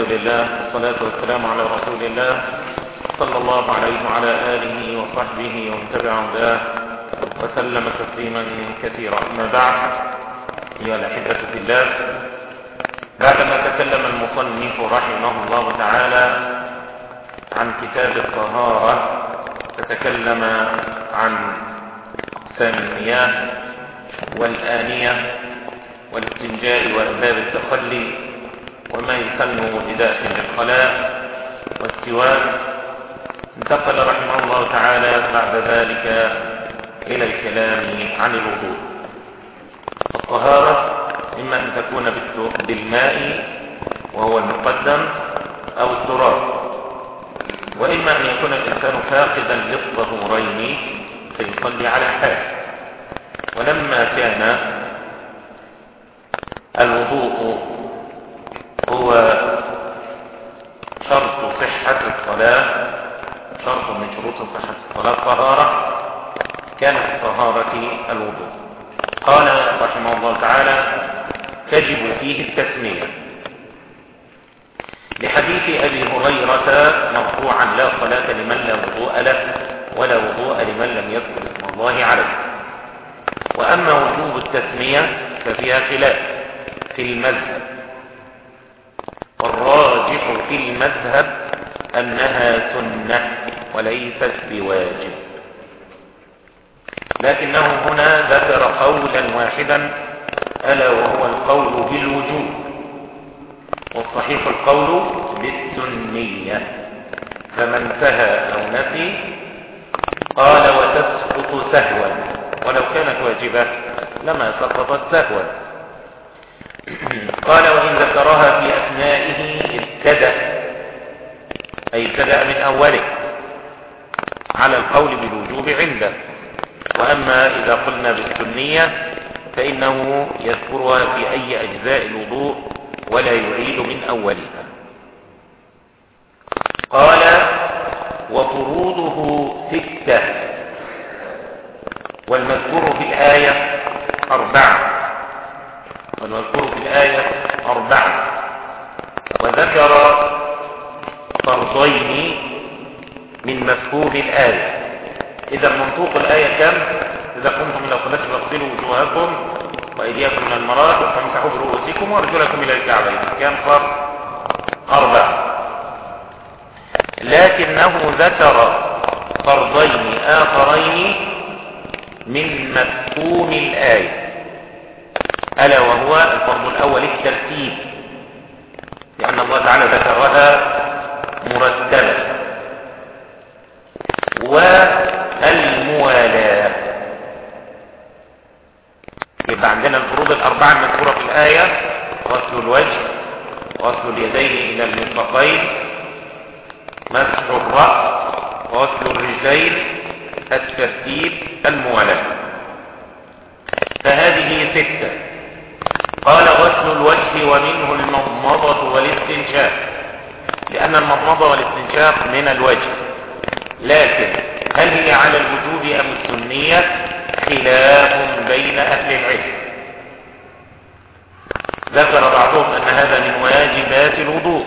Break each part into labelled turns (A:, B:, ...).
A: الحمد لله والصلاة والسلام على رسول الله صلى الله عليه وعلى آله وصحبه ومن تبع هداه وسلم تسليما كثيرا أما بعد أيها الأحبة في الله بعدما تكلم المصنف رحمه الله تعالى عن كتاب الطهارة تتكلم عن أقسام المياه والآنية والاستنجاء وأسباب التخلي وما يسن بداخل الخلاء والسواك انتقل رحمه الله تعالى بعد ذلك إلى الكلام عن الوضوء. الطهارة إما أن تكون بالماء وهو المقدم أو التراب وإما أن يكون الإنسان فاقدا للطهورين فيصلي على حال ولما كان الوضوء هو شرط صحة الصلاة شرط من شروط صحة الصلاة طهارة كانت الطهارة الوضوء. قال رحمه الله تعالى تجب فيه التسمية لحديث أبي هريرة مرفوعا لا صلاة لمن لا وضوء له ولا وضوء لمن لم يذكر اسم الله عليه. وأما وجوب التسمية ففيها خلاف في المذهب. والراجح في المذهب أنها سنة وليست بواجب. لكنه هنا ذكر قولا واحدا ألا وهو القول بالوجوب. والصحيح القول بالسنية. فمن سهى أو نسي قال وتسقط سهوا. ولو كانت واجبة لما سقطت سهوا. قال وإن ذكرها في أثنائه ابتدأ أي ابتدأ من أوله على القول بالوجوب عنده. وأما إذا قلنا بالسنية فإنه يذكرها في أي أجزاء الوضوء ولا يعيد من أولها. قال وفروضه ستة والمذكور في الآية أربعة. والمذكور في الآية أربعة. وذكر فرضين من مفهوم الآية. إذا منطوق الآية كم؟ إذا قمتم إلى الصلاة فاغسلوا وجوهكم وأيديكم من المرافق فامسحوا برؤوسكم وأرجلكم إلى الكعبين كم فرض؟ أربعة. لكنه ذكر فرضين آخرين من مفهوم الآية. ألا وهو الفرض الأول الترتيب لأن الله تعالى ذكرها مرتبة. والموالاة. يبقى عندنا الفروض الأربعة المذكورة في الآية غسل الوجه غسل اليدين إلى المرفقين مسح الرأس غسل الرجلين الترتيب الموالاة. فهذه ستة. قال غسل الوجه ومنه المضمضة والاستنشاق لأن المضمضة والاستنشاق من الوجه. لكن هل هي على الوجوب أم السنية؟ خلاف بين أهل العلم. ذكر بعضهم أن هذا من واجبات الوضوء.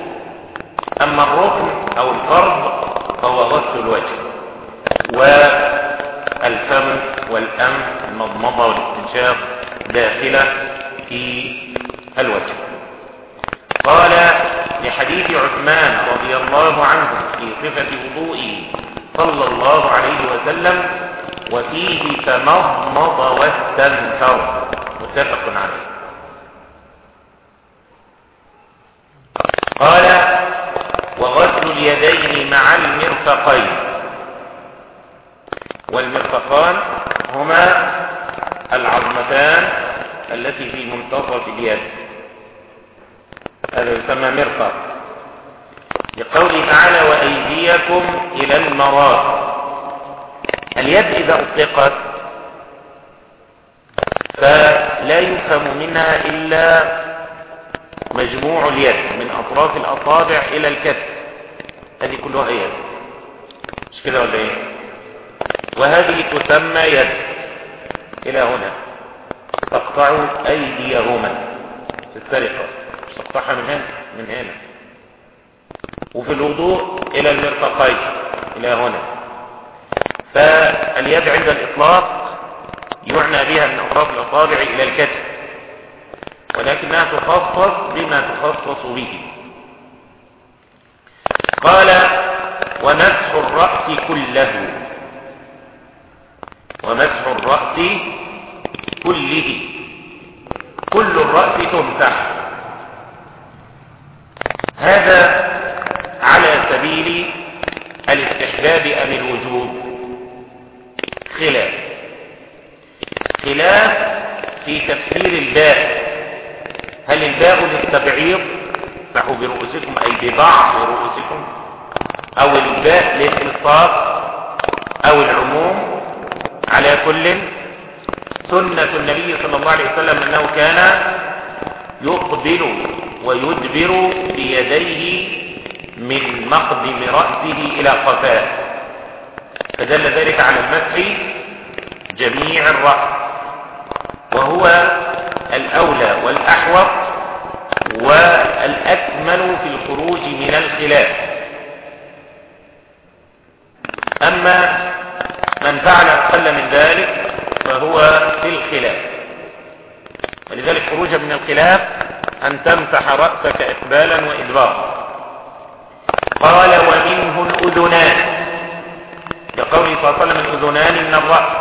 A: أما الركن أو الفرض فهو غسل الوجه. والفم والأنف المضمضة والاستنشاق داخلة. في الوجه قال لحديث عثمان رضي الله عنه في صفة وضوئه صلى الله عليه وسلم وفيه تمضمض واستنكر متفق عليه. قال وغسل اليدين مع المرفقين. والمرفقان هما العظمتان التي في منتصف اليد. هذا يسمى مرفق. لقوله تعالى وأيديكم إلى المرافق. اليد إذا أطلقت فلا يفهم منها إلا مجموع اليد من أطراف الأصابع إلى الكتف. هذه كلها يد. مش كده ولا إيه؟ وهذه تسمى يد. إلى هنا. تقطعوا أيديهما. في السرقة مش تقطعها من هنا من هنا. وفي الوضوء إلى المرفقين إلى هنا. فاليد عند الإطلاق يعنى بها من أطراف الأصابع إلى الكتف ولكنها تخصص بما تخصص به. قال ومسح الرأس كله. ومسح الرأس كله. كل الرأس تمسح هذا على سبيل الاستحباب أم الوجوب. خلاف. خلاف في تفسير الباء. هل الباء للتبعيض؟ سحوا برؤوسكم أي ببعض رؤوسكم أو الباء للإلصاق أو العموم على كل سنة النبي صلى الله عليه وسلم أنه كان يقبل ويدبر بيديه من مقدم رأسه إلى قفاه فدل ذلك على المسح جميع الرأس. وهو الأولى والأحوط والأكمل في الخروج من الخلاف. أما من فعل أقل من ذلك فهو في الخلاف. ولذلك خروجا من الخلاف أن تمسح رأسك إقبالا وإدبارا. قال ومنه الأذنان. لقوله صلى الله عليه وسلم الأذنان من الرأس.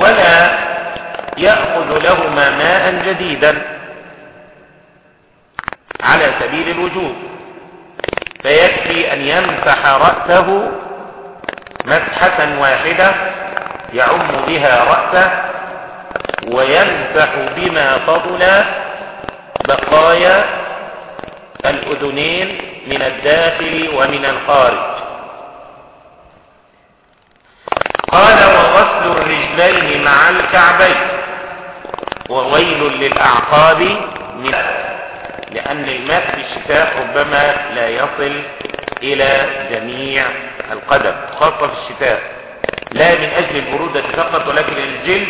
A: ولا يأخذ لهما ماء جديدا على سبيل الوجوب. فيكفي أن يمسح رأسه مسحة واحدة يعم بها رأسه ويمسح بما فضل بقايا الأذنين من الداخل ومن الخارج. قال وغسل الرجلين مع الكعبين. وويل للأعقاب من لأن الماء في الشتاء ربما لا يصل إلى جميع القدم خاصة في الشتاء. لا من أجل البرودة فقط ولكن الجلد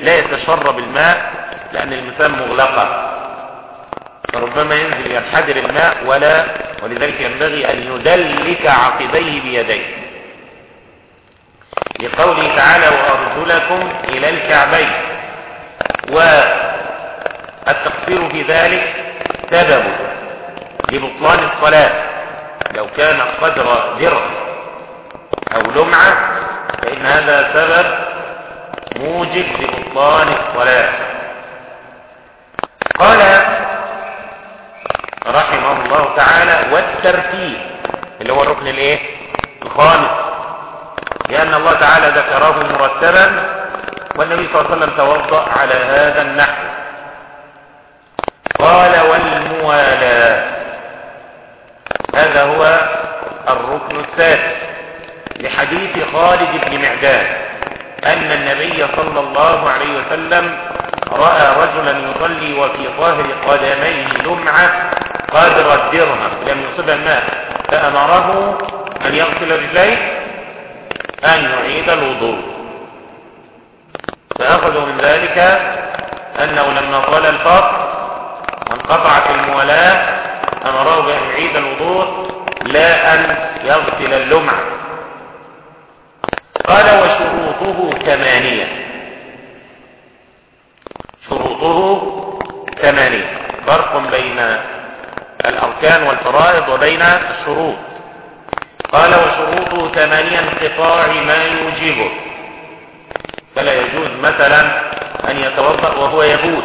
A: لا يتشرب الماء لأن المسام مغلقة. فربما ينزل ينحدر الماء ولا ولذلك ينبغي أن يدلك عقبيه بيديه. لقوله تعالى وأرجلكم إلى الكعبين والتقصير في ذلك سبب لبطلان الصلاة. لو كان قدر درع أو لمعة فإن هذا سبب موجب لبطلان الصلاة. قال رحمه الله تعالى والترتيب اللي هو الركن الإيه؟ الخامس. لأن الله تعالى ذكره مرتبا والنبي صلى الله عليه وسلم توضأ على هذا النحو. قال والموالاة. هذا هو الركن السادس لحديث خالد بن معدان أن النبي صلى الله عليه وسلم رأى رجلا يصلي وفي ظاهر قدميه لمعة قدر الدرهم لم يصب الماء فأمره أن يغسل رجليه أن يعيد الوضوء. فأخذوا من ذلك أنه لما طال الفرق وانقطعت المولاة أمره بأن يعيد الوضوء لا أن يغسل اللمعة قال وشروطه ثمانية. شروطه ثمانية. فرق بين الأركان والفرائض وبين الشروط. قال وشروطه ثمانية انقطاع ما يوجبه. فلا يجوز مثلا أن يتوضأ وهو يبول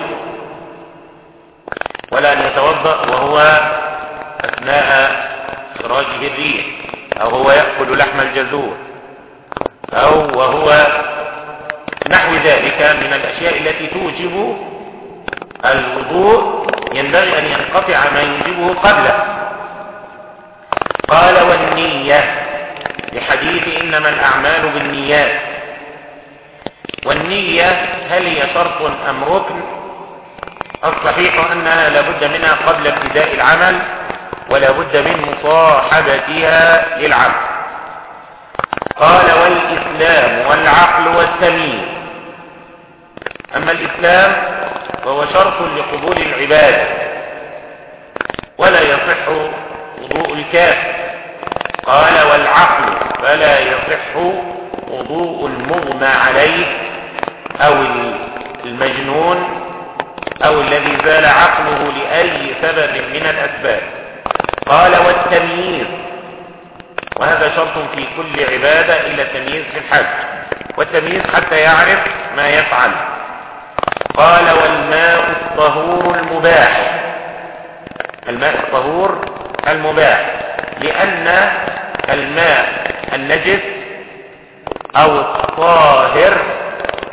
A: ولا أن يتوضأ وهو أثناء إخراجه الريح أو هو يأكل لحم الجزور أو وهو نحو ذلك من الأشياء التي توجب الوضوء ينبغي أن ينقطع ما يوجبه قبله. قال والنية لحديث إنما الأعمال بالنيات. والنية هل هي شرط أم ركن؟ الصحيح أنها لابد منها قبل ابتداء العمل. ولا بد من مصاحبتها للعمل قال والإسلام والعقل والتمييز. أما الإسلام فهو شرط لقبول العبادة ولا يصح وضوء الكاف. قال والعقل فلا يصح وضوء المغمى عليه أو المجنون أو الذي زال عقله لأي سبب من الأسباب. قال والتمييز. وهذا شرط في كل عبادة إلا التمييز في الحج. والتمييز حتى يعرف ما يفعل. قال والماء الطهور المباح. الماء الطهور المباح. لأن الماء النجس أو الطاهر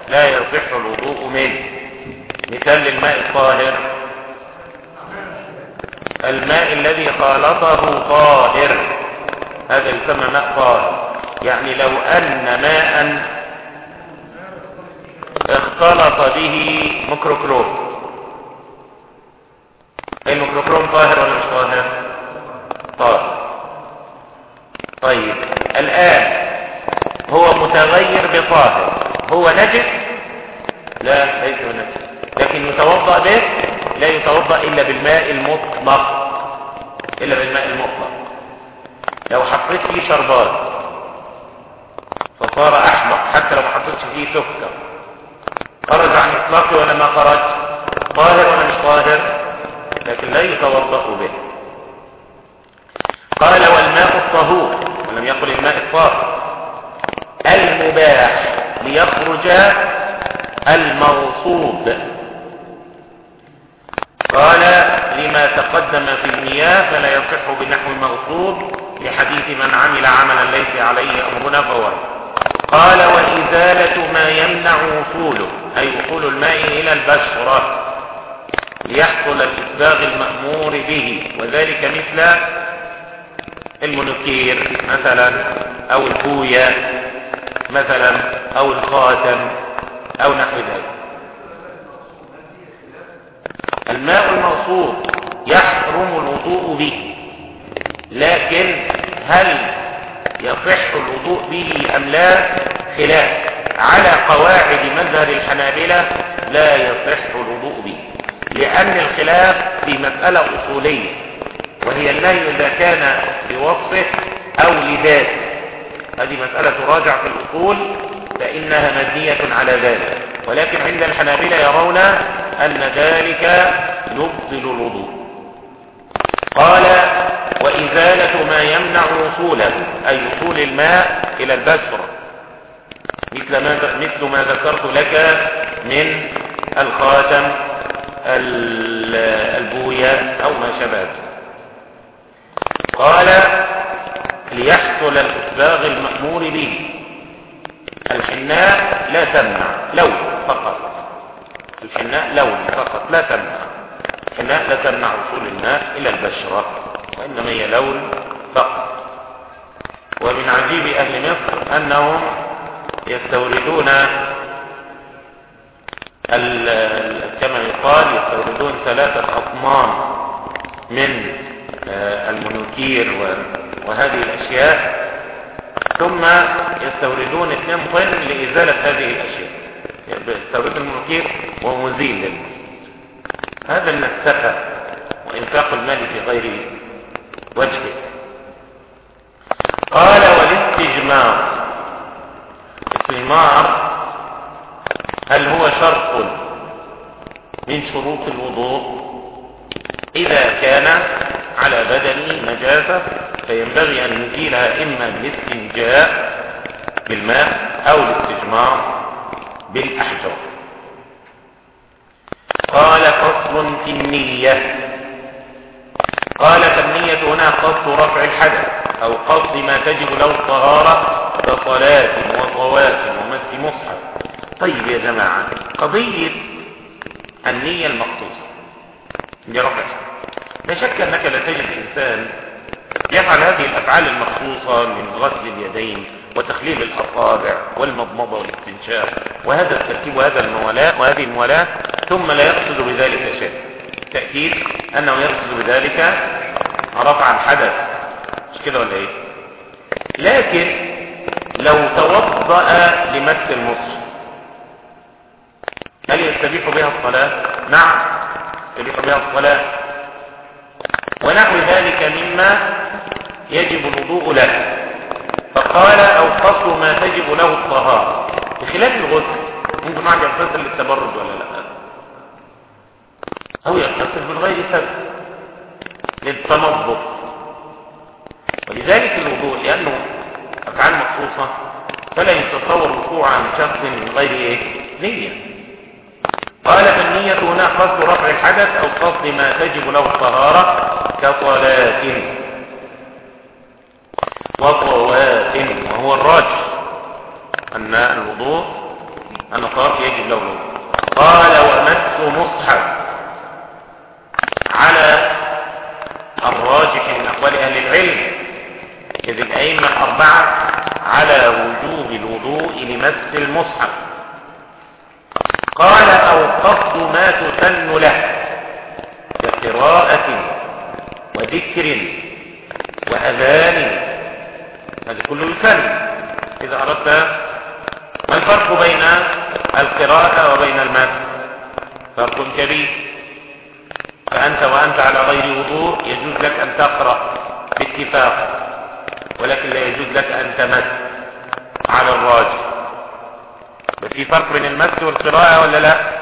A: لا يصح الوضوء منه. مثال للماء الطاهر. الماء الذي خالطه طاهر. هذا يسمى ماء طاهر. يعني لو أن ماء اختلط به ميكروكروم الميكروكروم طاهر ولا مش طاهر طاهر طيب الآن هو متغير بطاهر هو نجس لا ليس نجس لكن يتوضأ به لا يتوضأ إلا بالماء المطلق إلا بالماء المطلق لو حطيت فيه شربات فصار أحمر حتى لو ما حطيتش فيه سكر خرج عن إطلاقه ولا ما خرج طاهر ولا مش طاهر لكن لا يتوضأ به قال والماء الطهور ولم يقل الماء الطاهر المباح ليخرج المغصوب قال لما تقدم في المياه فلا يصح بنحو المغصوب لحديث من عمل عملا ليس عليه أمرنا فور قال وإزالة ما يمنع وصوله أي وصول الماء إلى البشرة ليحصل الإسباغ المأمور به وذلك مثل المنكير مثلا أو البوية مثلا أو الخاتم أو نحو ذلك الماء الموصول يحرم الوضوء به لكن هل يصح الوضوء به أم لا خلاف على قواعد مذهب الحنابلة لا يصح الوضوء به لأن الخلاف في مسألة أصولية وهي النهي إذا كان بوصفه أو لذاته هذه مسألة تراجع في الأصول فإنها مبنية على ذلك ولكن عند الحنابلة يرون أن ذلك يبطل الوضوء. قال وإزالة ما يمنع وصوله أي وصول الماء إلى البشرة. مثل ما, مثل ما ذكرت لك من الخاتم البوية أو ما شابه قال ليحصل الإسباغ المأمور به. الحناء لا تمنع لون فقط. الحناء لون فقط لا تمنع. الحناء لا تمنع وصول الماء إلى البشرة وإنما هي لون فقط. ومن عجيب أهل مصر أنهم يستوردون كما يقال يستوردون ثلاثة أطمان من آه، المنوكير وهذه الأشياء ثم يستوردون 2 طن لإزالة هذه الأشياء. يستورد المنوكير ومزيل للمسلم هذا من السفة وإنفاق المال في غير وجهه. قال والاستجمار. الاستجمار هل هو شرط من شروط الوضوء؟ إذا كان على بدنه نجاسة فينبغي أن نزيلها إما بالاستنجاء بالماء أو الاستجمار. بالأحجار. قال فصل في النية. قال فالنية هنا قصد رفع الحدث أو قصد ما تجب له الطهارة كصلاة وطواف ومس مصحف. طيب يا جماعة قضية النية المخصوصة لرفع لا شك أنك لا تجد إنسان يفعل هذه الأفعال المخصوصة من غسل اليدين وتخليل الأصابع والمضمضة والاستنشاق وهذا الترتيب وهذا الموالاة وهذه الموالاة ثم لا يقصد بذلك شيء. تأكيد أنه يقصد بذلك رفع الحدث. مش كده ولا إيه؟ لكن لو توضأ لمس المصر هل يستبيح بها الصلاة؟ نعم يستبيح بها الصلاة. ونحو ذلك مما يجب الوضوء له. فقال أو قصد ما تجب له الطهارة. بخلاف الغسل ممكن واحد يغتسل للتبرد ولا لا؟ أو يغتسل من غير سبب. للتنظف ولذلك الوضوء لأنه أفعال مخصوصة فلا يتصور وقوع عن شخص من غير إيه؟ نية. قال فالنية هنا قصد رفع الحدث أو قصد ما تجب له الطهارة. كصلاة وطواف وهو الراجح أن الوضوء أن الطواف يجب له. الوضوء قال ومس مصحف على الراجح من أقوال أهل العلم إذ الأئمة الأربعة على وجوب الوضوء لمس المصحف. قال أو قصد ما تسن له كقراءة وذكر وأذان. هذا كله يسن إذا أردت ما الفرق بين القراءة وبين المس فرق كبير فأنت وأنت على غير وضوء يجوز لك أن تقرأ باتفاق ولكن لا يجوز لك أن تمس على الراجل في فرق بين المس والقراءة ولا لا؟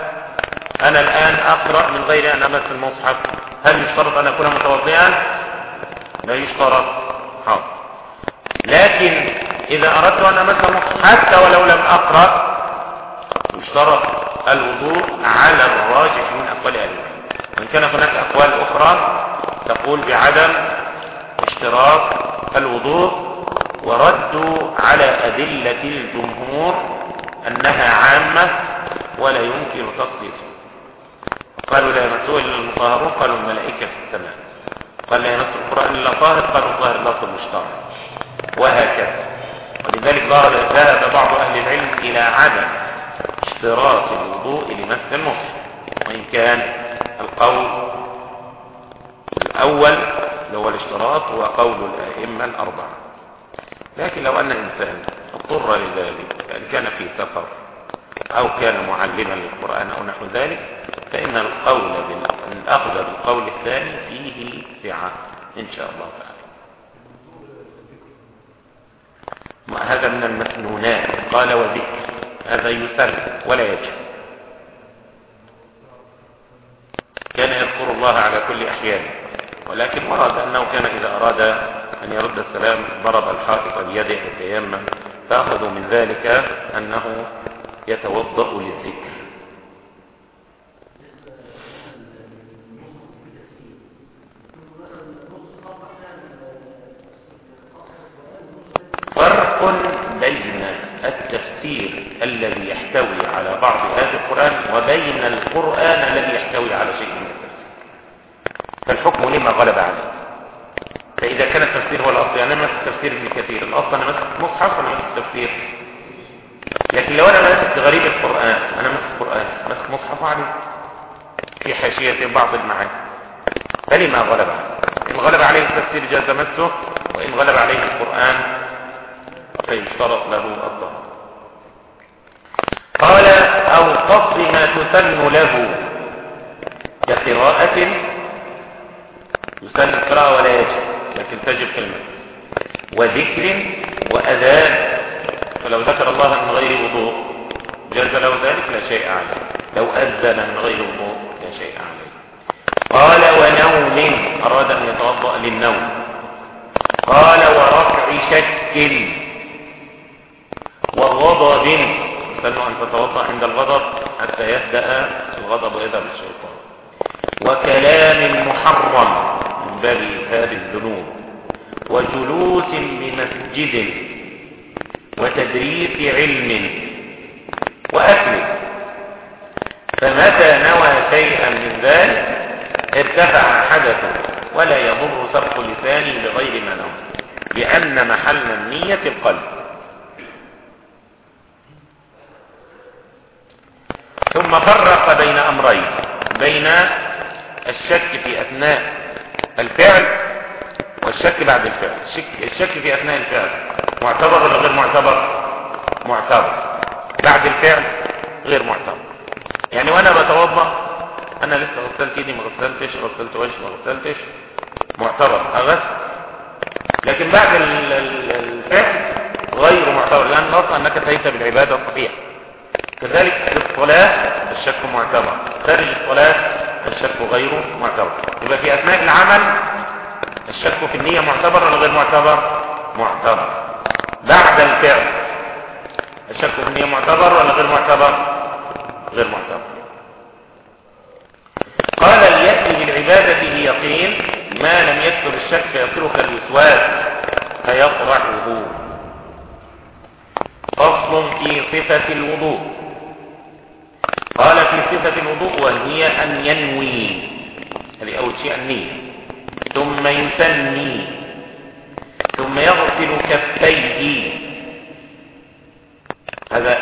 A: أنا الآن أقرأ من غير أن أمس المصحف. هل يشترط أن أكون متوضئا؟ لا يشترط. حاضر. لكن إذا أردت أن أمس المصحف حتى ولو لم أقرأ يشترط الوضوء على الراجح من أقوال أهل وإن كان هناك أقوال أخرى تقول بعدم اشتراط الوضوء وردوا على أدلة الجمهور أنها عامة ولا يمكن تخصيصها. قالوا لا يمسوه إلا المطهرون قالوا الملائكة في السماء. قال لا يمس القرآن إلا طاهر قالوا الطاهر لفظ المشترك وهكذا. ولذلك ذهب بعض أهل العلم إلى عدم اشتراط الوضوء لمس المصحف وإن كان القول الأول اللي هو الاشتراط هو قول الأئمة الأربعة. لكن لو أن إنسان اضطر لذلك. كان في سفر أو كان معلما للقرآن أو نحو ذلك فإن القول الأخذ بالقول الثاني فيه سعة إن شاء الله تعالى. هذا من المسنونات قال وذكر. هذا يسر ولا يجب كان يذكر الله على كل أحيانه ولكن ورد أنه كان إذا أراد أن يرد السلام ضرب الحائط بيده يتيمم فأخذوا من ذلك أنه يتوضأ للذكر. فرق بين التفسير الذي يحتوي على بعض آيات القرآن وبين القرآن الذي يحتوي على شيء من التفسير. فالحكم لما غلب عليه. فإذا كان التفسير هو الأصل يعني أنا ماسك تفسير ابن كثير. الأصل أنا ماسك مصحف ولا ماسك تفسير لكن لو أنا ماسك غريب القرآن أنا ماسك قرآن ماسك مصحف عليه. في حاشية بعض المعاني. فلما غلب عليه؟ إن غلب عليه التفسير جاز مسه وإن غلب عليه القرآن فيشترط له الظهر قال أو قصد ما تسن له. كقراءة يسن القراءة ولا يجب لكن تجب كلمة. وذكر وأذان. فلو ذكر الله من غير وضوء جاز له ذلك لا شيء عليه. لو أذن من غير وضوء لا شيء عليه. قال ونوم أراد أن يتوضأ للنوم. قال ورفع شك. وغضب سنوا أن تتوضأ عند الغضب حتى يهدأ الغضب ويذهب الشيطان وكلام محرم من باب هذه الذنوب. وجلوس بمسجد وتدريس علم. وأكل. فمتى نوى شيئا من ذلك؟ ارتفع حدثه. ولا يضر سبق لسانه بغير ما نوى. لأن محل النية القلب. ثم فرق بين أمرين. بين الشك في أثناء الفعل والشك بعد الفعل. الشك, في أثناء الفعل. معتبر ولا غير معتبر؟ معتبر. بعد الفعل غير معتبر. يعني وأنا بتوضأ أنا لسه غسلت إيدي ما غسلتش غسلت وشي ما غسلتش. معتبر. أغس لكن بعد الفعل غير معتبر. لأن الأصل أنك أتيت بالعبادة الصحيحة. كذلك في الصلاة الشك معتبر. خارج الصلاة الشك غير معتبر. يبقى في أثناء العمل الشك في النية معتبر ولا غير معتبر؟ معتبر. بعد الفعل الشك في النية معتبر ولا غير معتبر؟ غير معتبر. قال ليأتي بالعبادة بيقين ما لم يكتب الشك يصير كالوسواس فيطرحه. فصل في صفة الوضوء. قال في صفة الوضوء وهي أن ينوي. هذه أول شيء النية. ثم يسمي ثم يغسل كفيه. هذا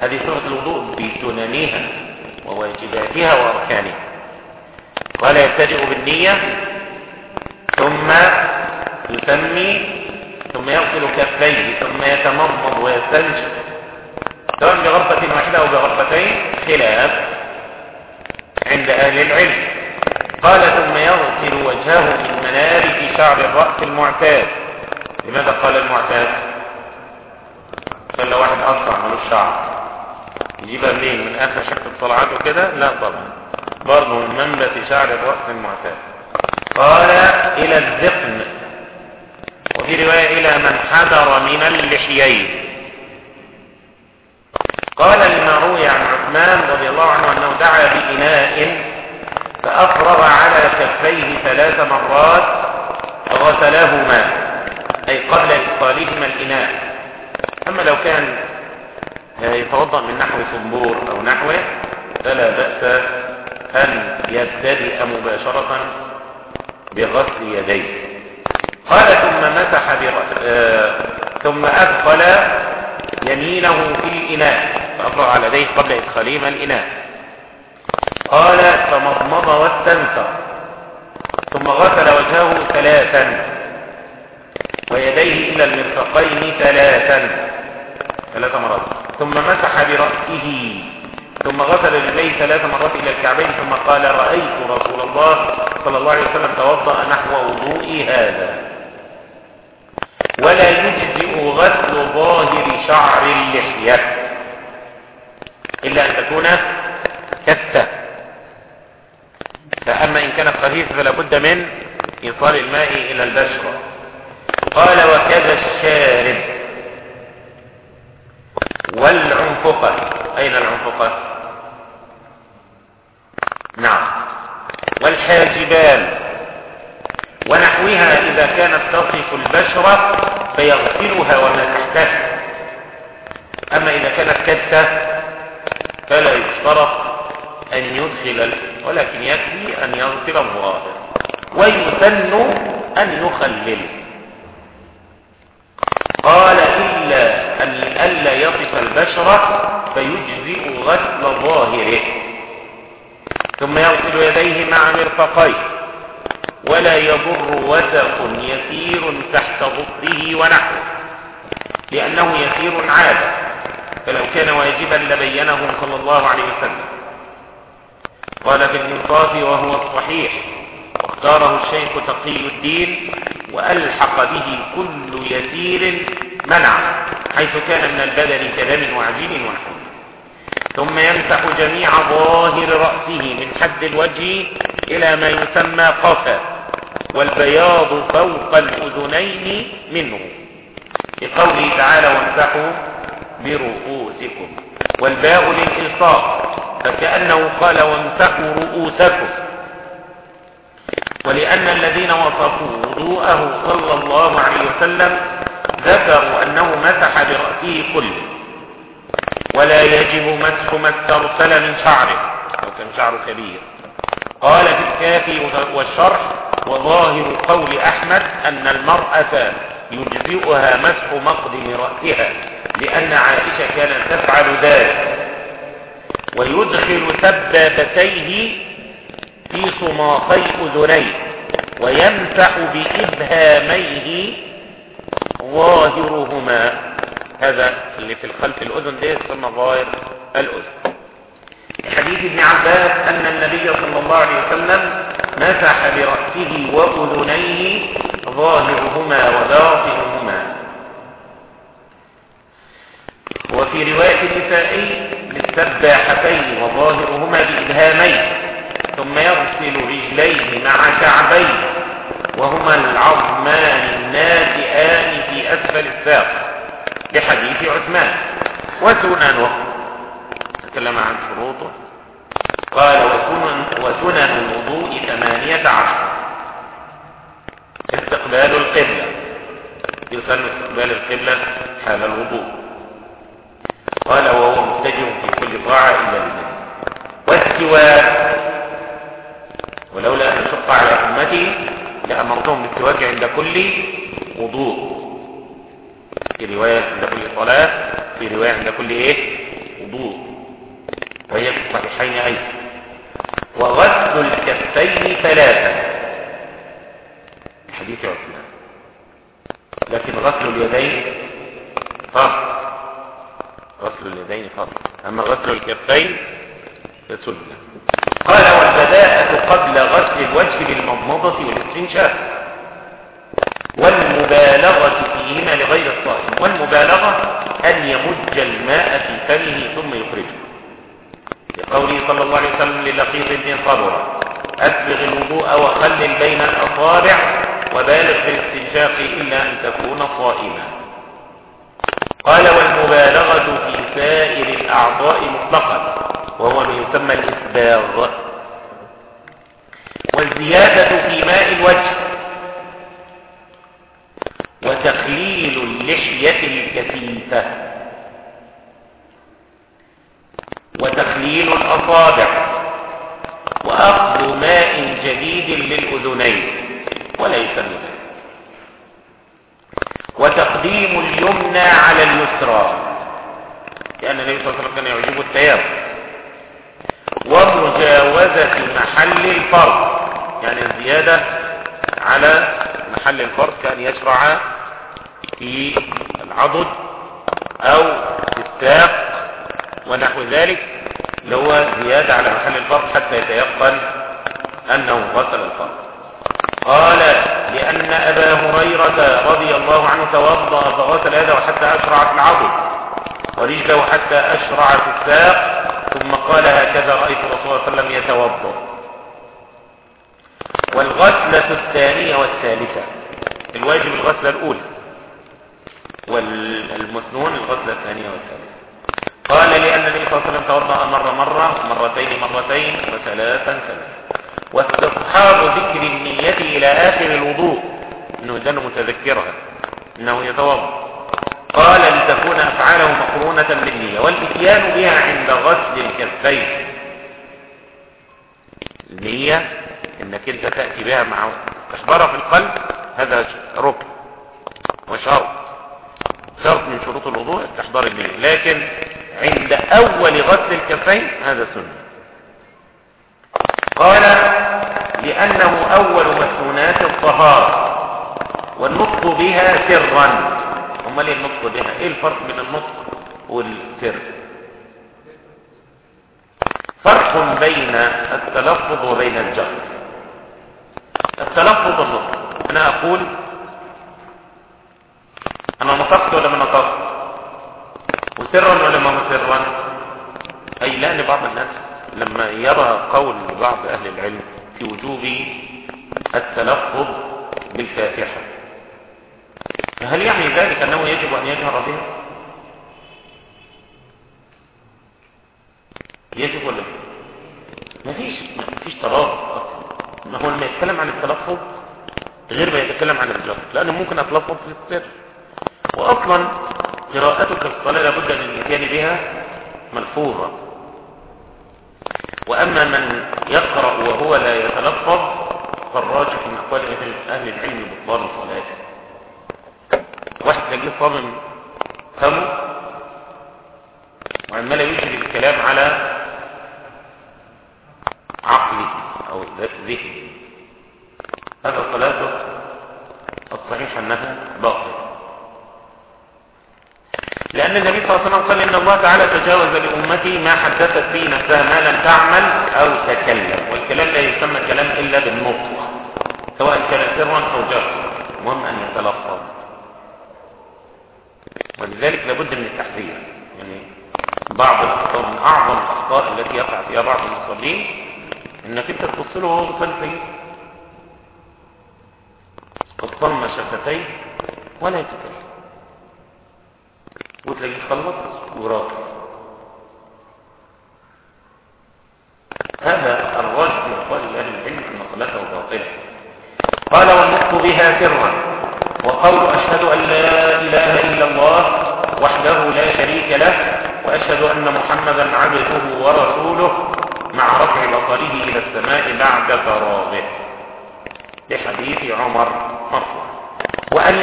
A: هذه صفة الوضوء بسننها وواجباتها وأركانها. قال يبتدئ بالنية. ثم يسمي ثم يغسل كفيه. ثم يتمضمض ويستنشق. سواء بغرفة واحدة أو بغرفتين خلاف عند أهل العلم. قال ثم يغسل وجهه من منابت شعر الرأس المعتاد. لماذا قال المعتاد؟ قال واحد أصلع ملوش شعر. يجيبها منين من آخر شكل الصلعات وكده؟ لا طبعا. برضه من منبت شعر الرأس المعتاد. قال إلى الذقن. وفي رواية إلى من حذر من اللحيين. قال لما روي عن عثمان رضي الله عنه أنه دعا بإناء فأفرغ على كفيه ثلاث مرات غسلهما أي قبل إدخالهما الإناء. أما لو كان يتوضأ من نحو صنبور أو نحوه فلا بأس أن يبتدئ مباشرة بغسل يديه. قال ثم مسح آه ثم أدخل يمينه في الإناء. فأفرغ على يديه قبل إدخالهما الإناء قال فمضمض واستنثر ثم غسل وجهه ثلاثا. ويديه إلى المرفقين ثلاثا. ثلاث مرات. ثم مسح برأسه. ثم غسل رجليه ثلاث مرات إلى الكعبين. ثم قال رأيت رسول الله صلى الله عليه وسلم توضأ نحو وضوئي هذا. ولا يجزئ غسل ظاهر شعر اللحية. إلا أن تكون كثة فأما إن كانت خفيفة فلا بد من إيصال الماء إلى البشرة. قال وكذا الشارب. والعنفقة أين العنفقة نعم. والحاجبان. ونحوها إذا كانت تصف البشرة فيغسلها وما تحتها. أما إذا كانت كدة فلا يشترط أن يدخل ولكن يكفي أن يغسل الظاهر ويسن أن يخلل. قال إلا أن ألا يصف البشرة فيجزئ غسل ظاهره. ثم يغسل يديه مع مرفقيه. ولا يضر وثق يسير تحت ظهره ونحوه. لأنه يسير عادة. فلو كان واجبا لبينه صلى الله عليه وسلم. قال في الإنصاف وهو الصحيح واختاره الشيخ تقي الدين وألحق به كل يسير منع حيث كان من البدن كدم وعجين ونحوه. ثم يمسح جميع ظاهر رأسه من حد الوجه إلى ما يسمى قفا والبياض فوق الأذنين منه. لقوله تعالى وامسحوا برؤوسكم والباء للإلصاق فكأنه قال وامسحوا رؤوسكم. ولأن الذين وصفوا وضوءه صلى الله عليه وسلم ذكروا أنه مسح برأسه كله. ولا يجب مسح ما استرسل من شعره لو كان شعره كبير. قال في الكافي والشرح وظاهر قول أحمد أن المرأة يجزئها مسح مقدم رأسها. لأن عائشة كانت تفعل ذلك. ويدخل سبابتيه في صماخي أذنيه ويمسح بإبهاميه ظاهرهما. هذا اللي في الخلف الأذن ده يسمى ظاهر الأذن. حديث ابن عباس أن النبي صلى الله عليه وسلم مسح برأسه وأذنيه ظاهرهما وباطنهما. وفي رواية النسائي للسباحتين وظاهرهما بإبهامين ثم يغسل رجليه مع كعبيه وهما العظمان الناتئان في أسفل الساق بحديث عثمان. وسننه تكلم عن شروطه. قال وسنن, وسنن الوضوء ثمانية عشر. استقبال القبلة. يسن استقبال القبلة حال الوضوء. قال وهو متجه في كل طاعة إلا لله والسواك ولولا أن شق على أمتي لأمرتهم بالسواك عند كل وضوء. في رواية عند كل صلاة في رواية عند كل إيه؟ وضوء. وهي في الصحيحين أيضا. وغسل الكفين ثلاثة حديث عثمان. لكن غسل اليدين فرض غسل اليدين فرض أما غسل الكفين فسنة. قال والبداءة قبل غسل الوجه بالمضمضة والاستنشاق. والمبالغة فيهما لغير الصائم. والمبالغة أن يمج الماء في فمه ثم يخرجه. لقوله صلى الله عليه وسلم للقيط بن صبر أسبغ الوضوء وخلل بين الأصابع وبالغ في الاستنشاق إلا أن تكون صائما. قال والمبالغة سائر الأعضاء مطلقا وهو ما يسمى الإسباغ والزيادة في ماء الوجه وتخليل اللحية الكثيفة وتخليل الأصابع وأخذ ماء جديد للأذنين وليس منه وتقديم اليمنى على اليسرى. لأن النبي صلى الله عليه وسلم كان يعجبه التياب ومجاوزة محل الفرض. يعني الزيادة على محل الفرض كأن يشرع في العضد أو في الساق ونحو ذلك اللي هو زيادة على محل الفرض حتى يتيقن أنه غسل الفرض. قال لأن أبا هريرة رضي الله عنه توضأ فغسل يده حتى أشرع في العضد. ورجله حتى أشرع في الساق ثم قال هكذا رأيت رسول الله صلى الله عليه وسلم يتوضأ. والغسلة الثانية والثالثة. الواجب الغسلة الأولى. والمسنون الغسلة الثانية والثالثة. قال لأن النبي صلى الله عليه وسلم توضأ مرة مرة مرتين مرتين وثلاثا ثلاثا. واستصحاب ذكر النية إلى آخر الوضوء. إنه يدن متذكرها إنه يتوضأ. قال لتكون أفعاله مقرونة بالنية والإتيان بها عند غسل الكفين. النية إنك أنت تأتي بها مع استحضارها في القلب هذا ركن وشرط. شرط من شروط الوضوء استحضار النية. لكن عند أول غسل الكفين هذا سنة. قال لأنه أول مسنونات الطهارة والنطق بها سرا. أمال إيه النطق بها. إيه الفرق بين النطق والسر فرق بين التلفظ وبين الجهر التلفظ النطق أنا أقول أنا نطقت ولا ما نطقت؟ وسرا ولا ما مسرا؟ أي لأن بعض الناس لما يرى قول بعض أهل العلم في وجوب التلفظ بالفاتحة. فهل يعني ذلك أنه يجب أن يجهر بها يجب ولا ما فيش ما فيش ترابط ما هو لما يتكلم عن التلفظ غير ما يتكلم عن الجهر لأنه ممكن أتلفظ في السر. وأصلا قراءتك في الصلاة لابد من الإتيان بها ملفوظة. وأما من يقرأ وهو لا يتلفظ فالراجح من أقوال أهل العلم بطلان صلاته. واحد تلاقيه صامم فمه وعمال يجري الكلام على عقله أو ذهنه. هذا صلاته الصحيح أنها باطلة. لأن النبي صلى الله عليه وسلم قال إن الله تعالى تجاوز لأمتي ما حدثت به نفسها ما لم تعمل أو تكلم. والكلام لا يسمى كلام إلا بالنطق سواء كان سرا أو جهرا المهم أن يتلفظ ولذلك لابد من التحذير. يعني بعض الأخطاء من أعظم الأخطاء التي يقع فيها بعض المصلين إنك أنت تبص له وهو بيصلي صم شفتيه ولا يتكلم. وتلاقيه خلص وراكب هذا الراجح من اقوال أهل العلم أن صلاته باطلة. قال والنطق بها سرا وقول اشهد ان لا اله الا الله وحده لا شريك له ان محمدا عبده ورسوله مع رفع بصره إلى السماء بعد فراغه. لحديث عمر مرفوع. وأن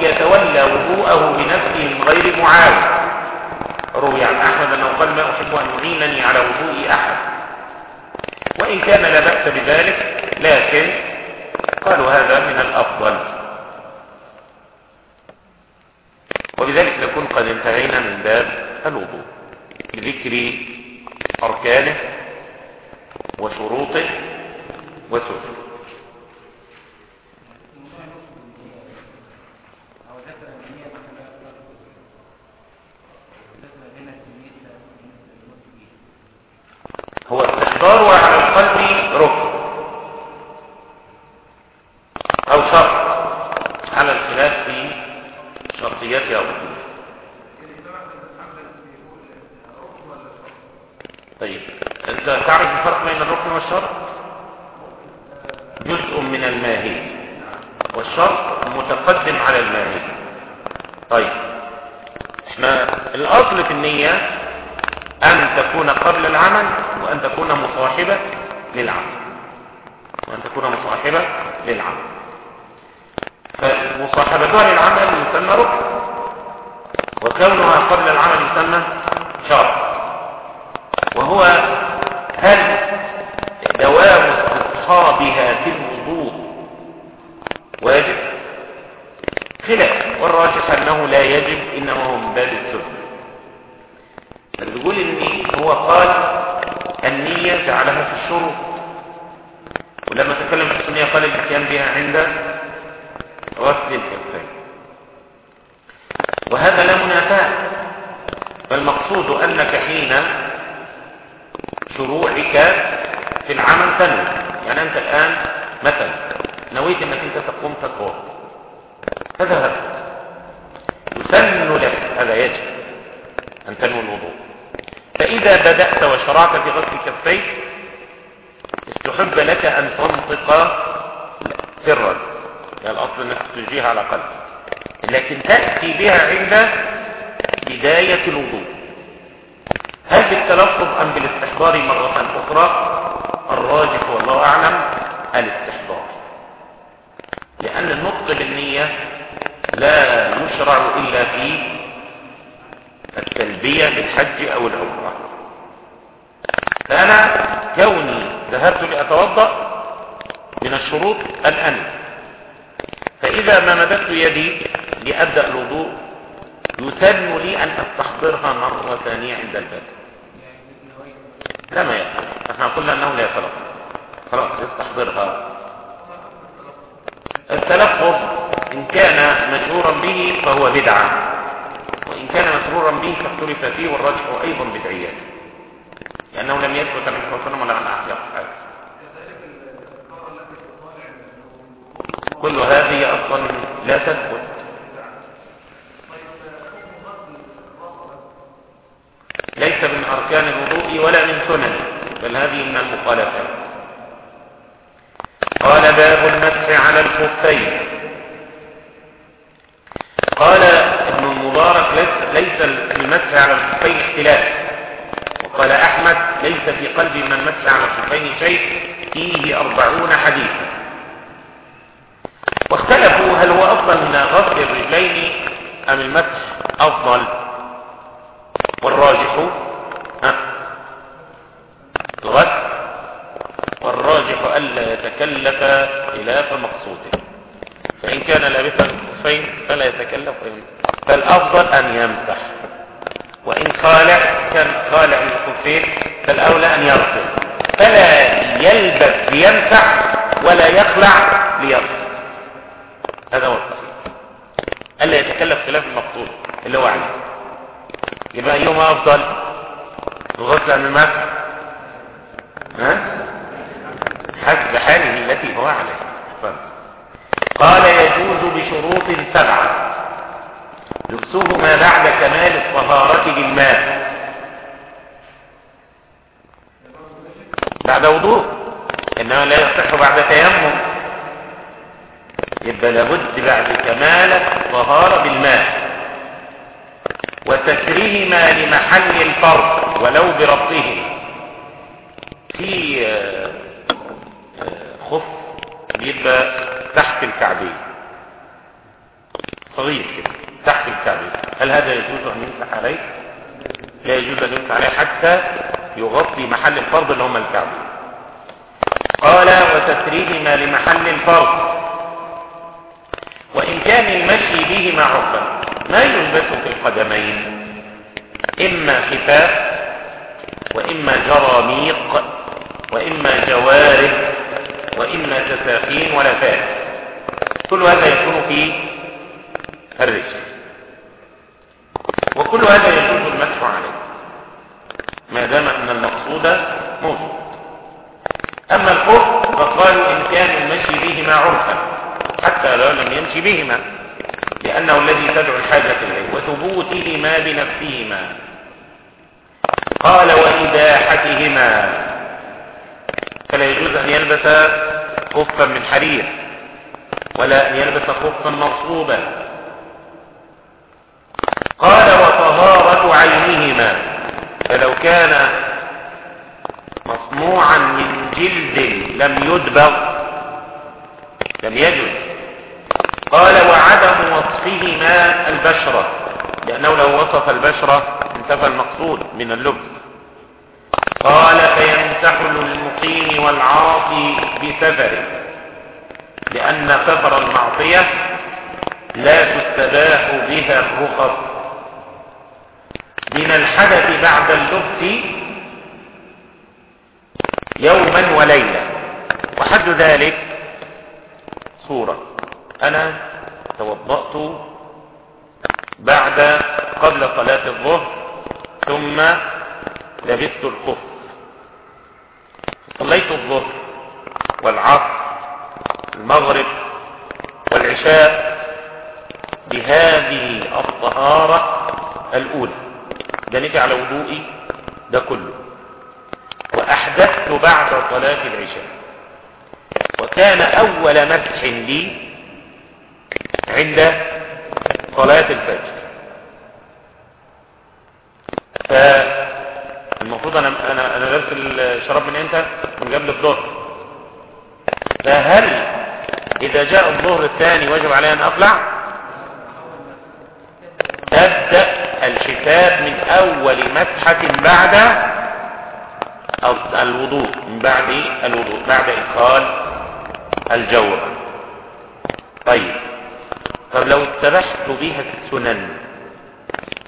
A: يتولى وضوءه بنفسه من غير معاون روي عن أحمد أنه قال ما أحب أن يعينني على وضوء أحد. وإن كان لا بأس بذلك لكن قالوا هذا من الأفضل. وبذلك نكون قد انتهينا من باب الوضوء. بذكر أركانه وشروطه وسنه هو استحضاره على القلب ركن أو شرط على الخلاف في شرطياتها وجودها طيب انت تعرف الفرق بين الركن والشرط جزء من الماهي والشرط متقدم على الماهي طيب إحنا الاصل في النية ان تكون قبل العمل وان تكون مصاحبة للعمل وان تكون مصاحبة للعمل فمصاحبتها للعمل يسمى ركن وكونها قبل العمل يسمى شرط وهو هل دوام استصحابها في الوضوء واجب خلاف والراجح انه لا يجب انما هو من باب السنة بيقول ان هو قال النية جعلها في الشروط ولما تكلم في السنية قال الاتيان بها عند غسل الكفين وهذا لا منافاة فالمقصود انك حين شروعك في العمل تنوي يعني انت الان مثلا نويت إنك أنت تقوم تقوم. هذا يسن لك. هذا يجب. أن تنوي الوضوء. فإذا بدأت وشرعت في غسل الكفين استحب لك أن تنطق سرا. يعني الأصل أنك تجيها على قلب لكن تأتي بها عند بداية الوضوء. هل بالتلفظ أم بالاستحضار مرة أخرى؟ الراجح والله أعلم الاستحضار. لأن النطق بالنية لا يشرع إلا في التلبية بالحج أو العمرة. فأنا كوني ذهبت لأتوضأ من الشروط الأنف فإذا ما مددت يدي لأبدأ الوضوء يسن لي أن أستحضرها مرة ثانية عند البدء. لا ما يفعل إحنا قلنا أنه لا يتلفظ خلاص يستحضرها التلفظ إن كان مشهورا به فهو بدعة وإن كان مسرورا به فاختلف فيه والرجح أيضا بدعيات لأنه لم يثبت صلى الله عليه وسلم ولا عن أحد أصحابه كل هذه أصلا لا تثبت. ليس من أركان الوضوء ولا من سنن بل هذه من المخالفات. قال باب المسح على الخفين. قال ابن المبارك ليس المسح على الخفين اختلاف. وقال أحمد ليس في قلب من مسح على الخفين شيء فيه أربعون حديثا. واختلفوا هل هو أفضل من غسل الرجلين أم المسح أفضل؟ ما دام أن المقصود موجود أما الخف فقالوا إن كان المشي بهما عرفا حتى لو لم يمشي بهما لأنه الذي تدعو الحاجة إليه وثبوتهما بنفسهما. قال وإباحتهما. فلا يجوز أن يلبس خفا من حرير ولا أن يلبس خفا مغصوبا. قال وطهارة عينهما فلو كان مصنوعا من جلد لم يدبغ لم يجوز قال وعدم وصفهما البشرة لأنه لو وصف البشرة انتفى المقصود من اللبس. قال فيمسح للمقيم والعاصي بسفره لأن سفر المعصية لا تستباح بها الرخص. من الحدث بعد اللبس يوما وليلة. وحد ذلك صورة. أنا توضأت بعد قبل صلاة الظهر ثم لبست الخف. صليت الظهر والعصر المغرب والعشاء بهذه الطهارة الأولى. جنيت على وضوئي ده كله وأحدثت بعد صلاة العشاء وكان أول مسح لي عند صلاة الفجر فالمفروض أنا أنا أنا لابس الشراب من إمتى؟ من قبل الظهر فهل إذا جاء الظهر الثاني وجب علي أن أقلع؟ تبدأ الشتاء من أول مسحة بعد الوضوء من بعد الوضوء بعد إدخال الجور طيب. طب لو اتبعت بها السنن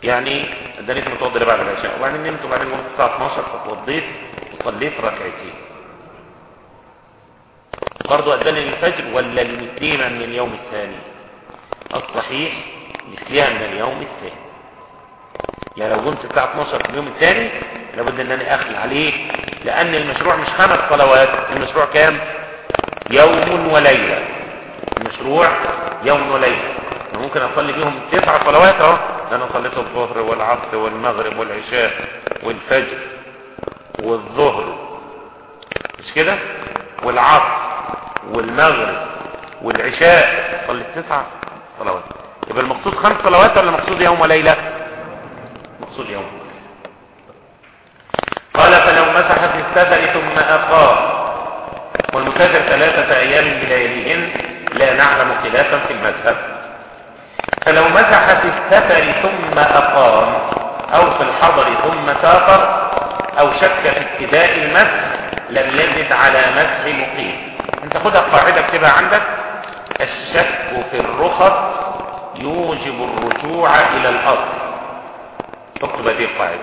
A: يعني ادانيت متوضى بعد العشاء وبعدين نمت وبعدين قمت الساعة 12 فتوضيت وصليت ركعتين. برضه أداني الفجر ولا المثلين من اليوم الثاني؟ الصحيح مثلها من اليوم الثاني. يعني لو قمت الساعة 12 في اليوم الثاني لابد إن أنا أخلع عليه لأن المشروع مش خمس صلوات المشروع كام؟ يوم وليلة. المشروع يوم وليلة. ممكن أصلي فيهم تسع صلوات أهو أنا صليت الظهر والعصر والمغرب والعشاء والفجر والظهر. مش كده؟ والعصر والمغرب والعشاء. صليت تسع صلوات. يبقى المقصود خمس صلوات ولا المقصود يوم وليلة؟ مقصود يوم قال فلو مسح في السفر ثم اقام والمسافر ثلاثة أيام بلياليهن لا نعلم خلافا في المذهب. فلو مسح في السفر ثم أقام أو في الحضر ثم سافر أو شك في ابتداء المسح لم يزد على مسح مقيم. أنت خدها قاعدة اكتبها عندك. الشك في الرخص يوجب الرجوع إلى الأصل. اكتب هذه القاعدة.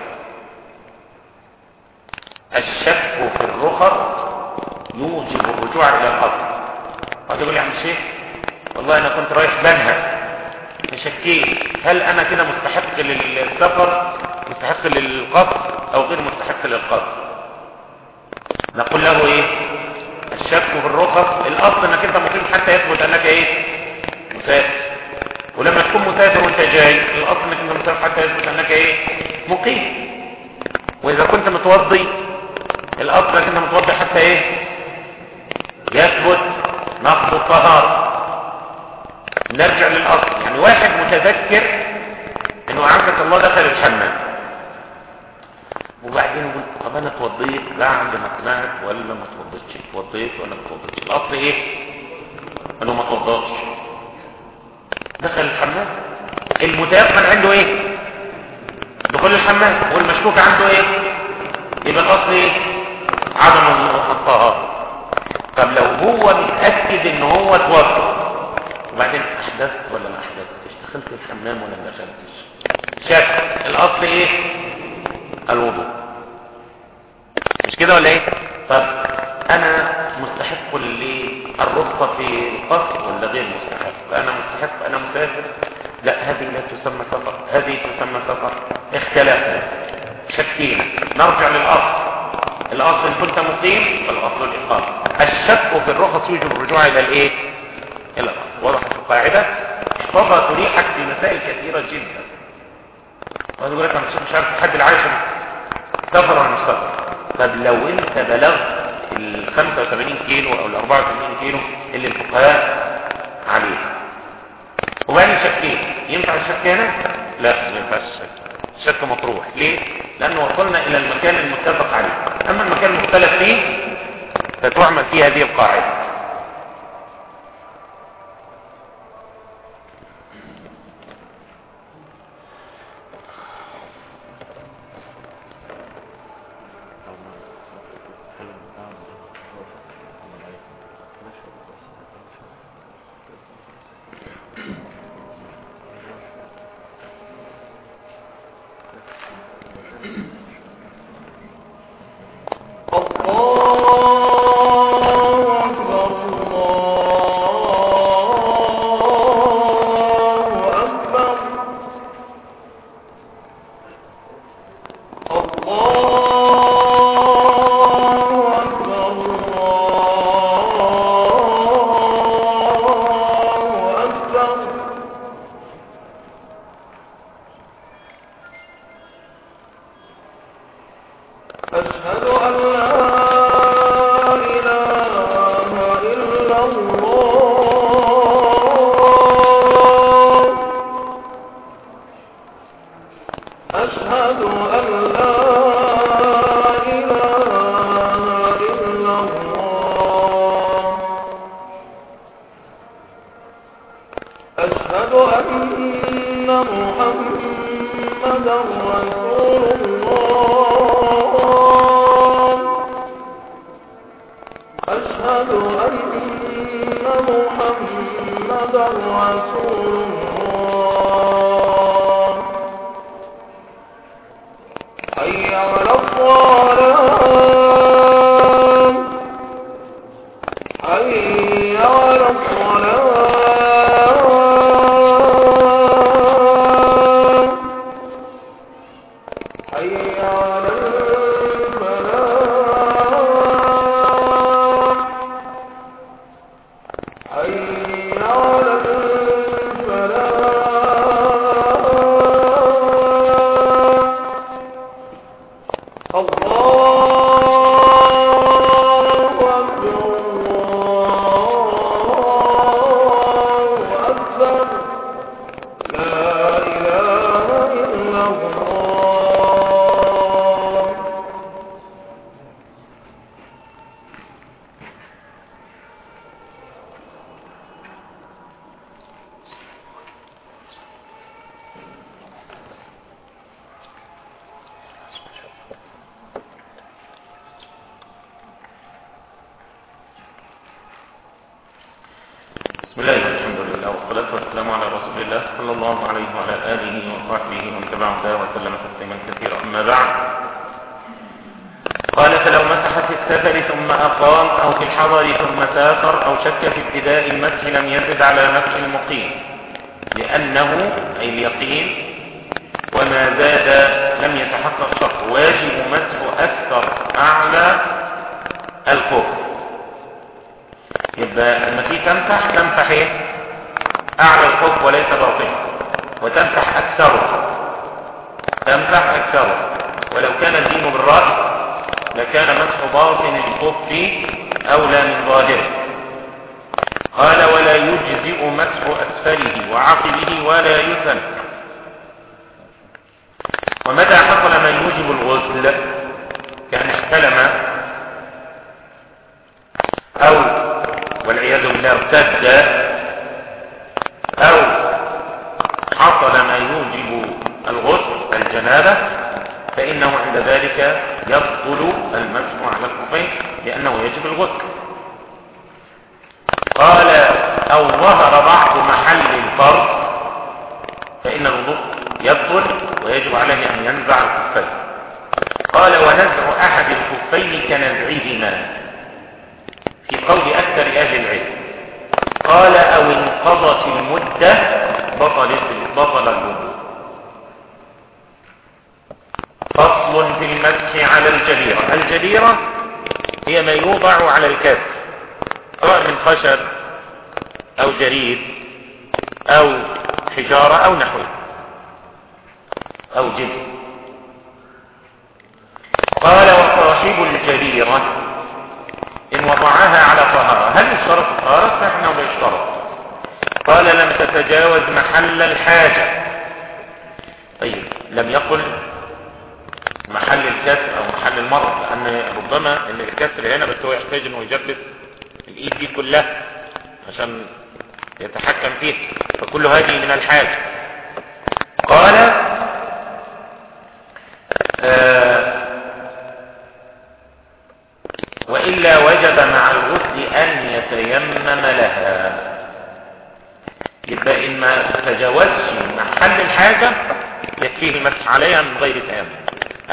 A: الشك في الرخص يوجب الرجوع إلى الاصل قد يقول يا عم الشيخ والله أنا كنت رايح بنها. فشكيت هل أنا كده مستحق للسفر مستحق للقصر أو غير مستحق للقصر نقول له إيه؟ الشك في الرخص الأصل إنك أنت مقيم حتى يثبت أنك إيه؟ مسافر. ولما تكون مسافر وأنت جاي الأصل انك انت مسافر حتى يثبت أنك إيه؟ مقيم. وإذا كنت متوضي انك أنت متوضي حتى إيه؟ يثبت نقض الطهارة نرجع للاصل يعني واحد متذكر إنه عافك الله دخل الحمام. وبعدين يقول طب أنا اتوضيت بعد ما طلعت ولا ما اتوضيتش اتوضيت ولا ما اتوضيتش الأصل إيه؟ إنه ما اتوضاش دخل الحمام. المتيقن عنده إيه؟ دخول الحمام. والمشكوك عنده إيه؟ يبقى الاصل إيه؟ عدم الطهارة طب لو هو متأكد إن هو اتوضى وبعدين احدثت ولا ما احدثتش دخلت الحمام ولا ما دخلتش؟ شك الأصل إيه؟ الوضوء. مش كده ولا إيه؟ طب أنا مستحق للرخصة في القصر ولا غير مستحق؟ أنا مستحق أنا مسافر. لا هذه لا تسمى سفر هذه تسمى سفر. اختلافنا شكينا. نرجع للأصل. الأصل إن كنت مقيم فالاصل الإقامة. الشك في الرخص يوجب الرجوع إلى الإيه؟ إلى الأصل. وضحت القاعدة؟ احفظها تريحك في مسائل كثيرة جدا. وهذا يقول لك أنا مش عارف حد العاشر سفر ولا مش سفر؟ طب لو أنت بلغت ال 85 كيلو أو ال 84 كيلو اللي الفقهاء عليه وبعدين شكين ينفع الشك هنا؟ لا ما ينفعش الشك. الشك مطروح. ليه؟ لأنه وصلنا إلى المكان المتفق عليه. أما المكان المختلف فيه فتعمل فيه هذه القاعدة. يجزئ مسح أسفله وعقبه ولا يسن ومتى حصل ما يوجب الغسل؟ كأن احتلم أو والعياذ بالله ارتد أو حصل ما يوجب الغسل الجنابة فإنه عند ذلك يبطل المسح على الكفين لأنه يجب الغسل قال أو ظهر بعض محل الفرض فإن الوضوء يبطل ويجب عليه أن ينزع الكفين قال ونزع أحد الكفين كنزعهما في قول أكثر أهل العلم قال أو انقضت المدة بطل بطل الوضوء فصل في المسح على الجبيرة الجبيرة هي ما يوضع على الكف سواء من خشب أو جريد أو حجارة أو نحوه أو جلد قال وصاحب الجبيرة إن وضعها على طهارة هل يشترط الطهارة؟ فإنه لا يشترط قال لم تتجاوز محل الحاجة طيب لم يقل محل الكسر أو محل المرض لأن ربما إن الكسر هنا بس هو يحتاج إنه يجبس الإيد دي كلها عشان يتحكم فيه فكل هذه من الحاجة قال آه وإلا وجب مع الغسل أن يتيمم لها يبقى إن ما محل الحاجة يكفيه المسح عليها من غير تيمم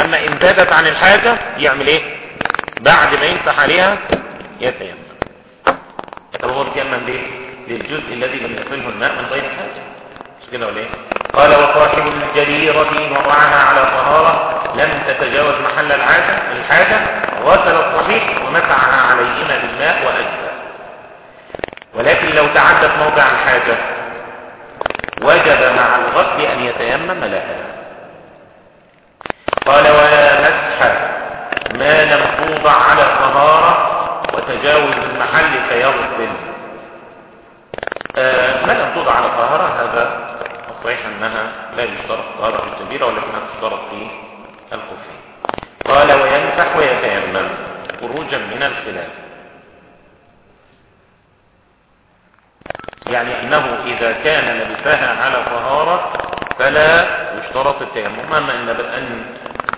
A: أما إن زادت عن الحاجة يعمل إيه؟ بعد ما يمسح عليها يتيمم. طب هو بيتيمم ليه؟ للجزء الذي لم يصله الماء من غير حاجة. مش كده ولا إيه؟ قال وصاحب الجريرة وضعها على طهارة لم تتجاوز محل العادة الحاجة غسل الصحيح ومسعها عليهما بالماء وأجزاء ولكن لو تعدت موضع الحاجة وجب مع الغسل أن يتيمم لها. قال ولا مسح ما لم توضع على طهارة وتجاوز المحل فيغسل. آه ما لم توضع على طهارة هذا الصحيح أنها لا يشترط طهارة الكبيرة ولكنها تشترط في الخفين قال ويمسح ويتيمم خروجا من الخلاف. يعني إنه إذا كان لبسها على طهارة فلا يشترط التيمم. أما أن أن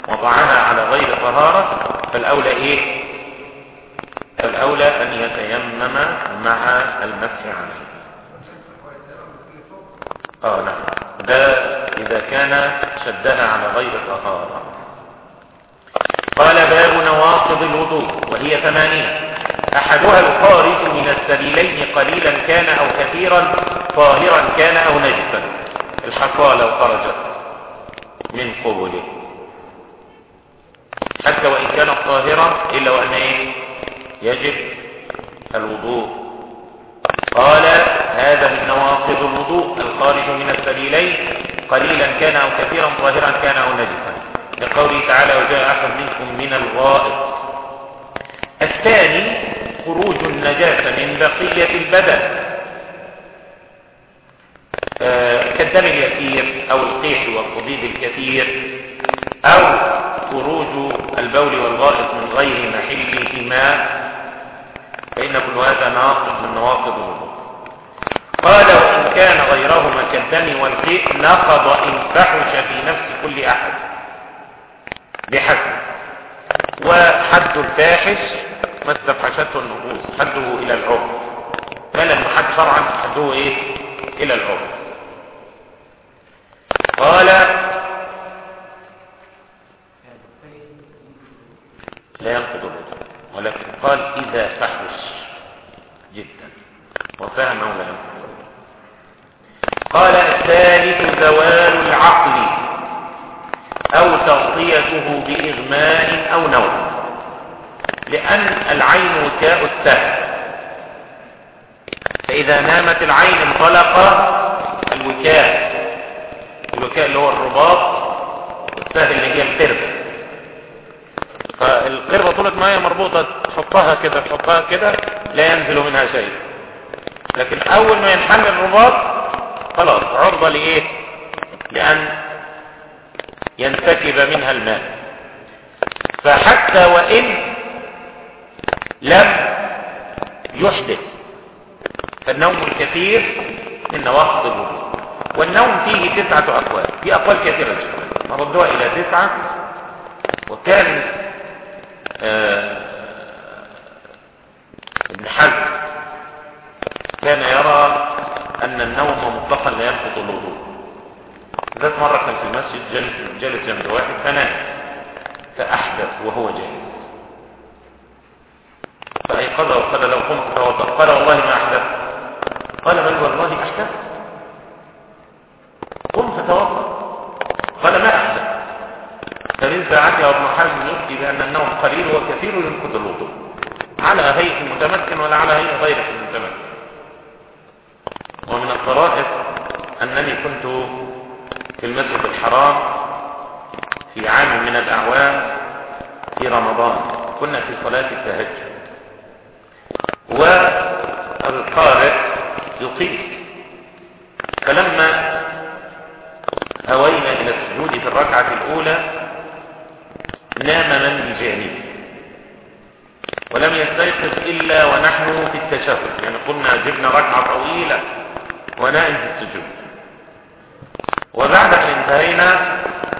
A: وضعها على غير طهارة فالأولى إيه؟ فالاولى أن يتيمم مع المسح عليه. آه نعم. ده إذا كان شدها على غير طهارة. قال باب نواقض الوضوء وهي ثمانية أحدها الخارج من السبيلين قليلا كان أو كثيرا طاهرا كان أو نجسا. الحصى لو خرجت من قبله. حتى وإن كانت طاهرة إلا وأن إيه؟ يجب الوضوء. قال هذا من نواقض الوضوء. الخارج من السبيلين قليلا كان أو كثيرا طاهرا كان أو نجسا. لقوله تعالى وجاء أحد منكم من الغائط. الثاني خروج النجاسة من بقية البدن. آه كالدم اليسير أو القيح والقضيب الكثير أو خروج البول والغائط من غير محلهما. فإن كل هذا ناقض من نواقض الوضوء. قال وإن كان غيرهما كالدم والقيح نقض إن فحش في نفس كل أحد بحسب. وحد الفاحش ما استفحشته النفوس حده إلى العرف. ما لم يحد شرعا حده إيه؟ إلى العرف. قال لا ينقض الوضوء ولكن ده فحش جدا. وفهم لا ينقض قال الثالث زوال العقل أو تغطيته بإغماء أو نوم. لأن العين وكاء السهل. فإذا نامت العين انطلق الوكاء الوكاء اللي هو الرباط والسهل اللي هي القربة فالقربة طولة ما هي مربوطة تحطها كده تحطها كده لا ينزل منها شيء. لكن أول ما ينحل الرباط خلاص عرضة لإيه؟ لأن ينسكب منها الماء. فحتى وإن لم يحدث فالنوم الكثير من نواقض الوضوء والنوم فيه تسعة أقوال في أقوال كثيرة جدا نردها إلى تسعة وكان آه ابن حزم كان يرى أن النوم مطلقا لا ينقض الوضوء ذات مرة كان في المسجد جلس, جلس جنب واحد فنام فأحدث وهو جاهز فأيقظه وقال لو قمت توضأ قال والله ما أحدث قال بل والله أحدث قم فتوضأ قال ما أحدث فمن ساعتها ابن حزم يفتي بأن النوم قليل وكثير ينقض الوضوء على هيئة المتمكن ولا على هيئة غير المتمكن ومن الطرائف أنني كنت في المسجد الحرام في عام من الأعوام في رمضان كنا في صلاة التهجد والقارئ يطيل فلما هوينا إلى السجود في الركعة الأولى نام من بجانبه ولم يستيقظ إلا ونحن في التشهد يعني قلنا جبنا ركعة طويلة ونائم في السجود وبعد أن انتهينا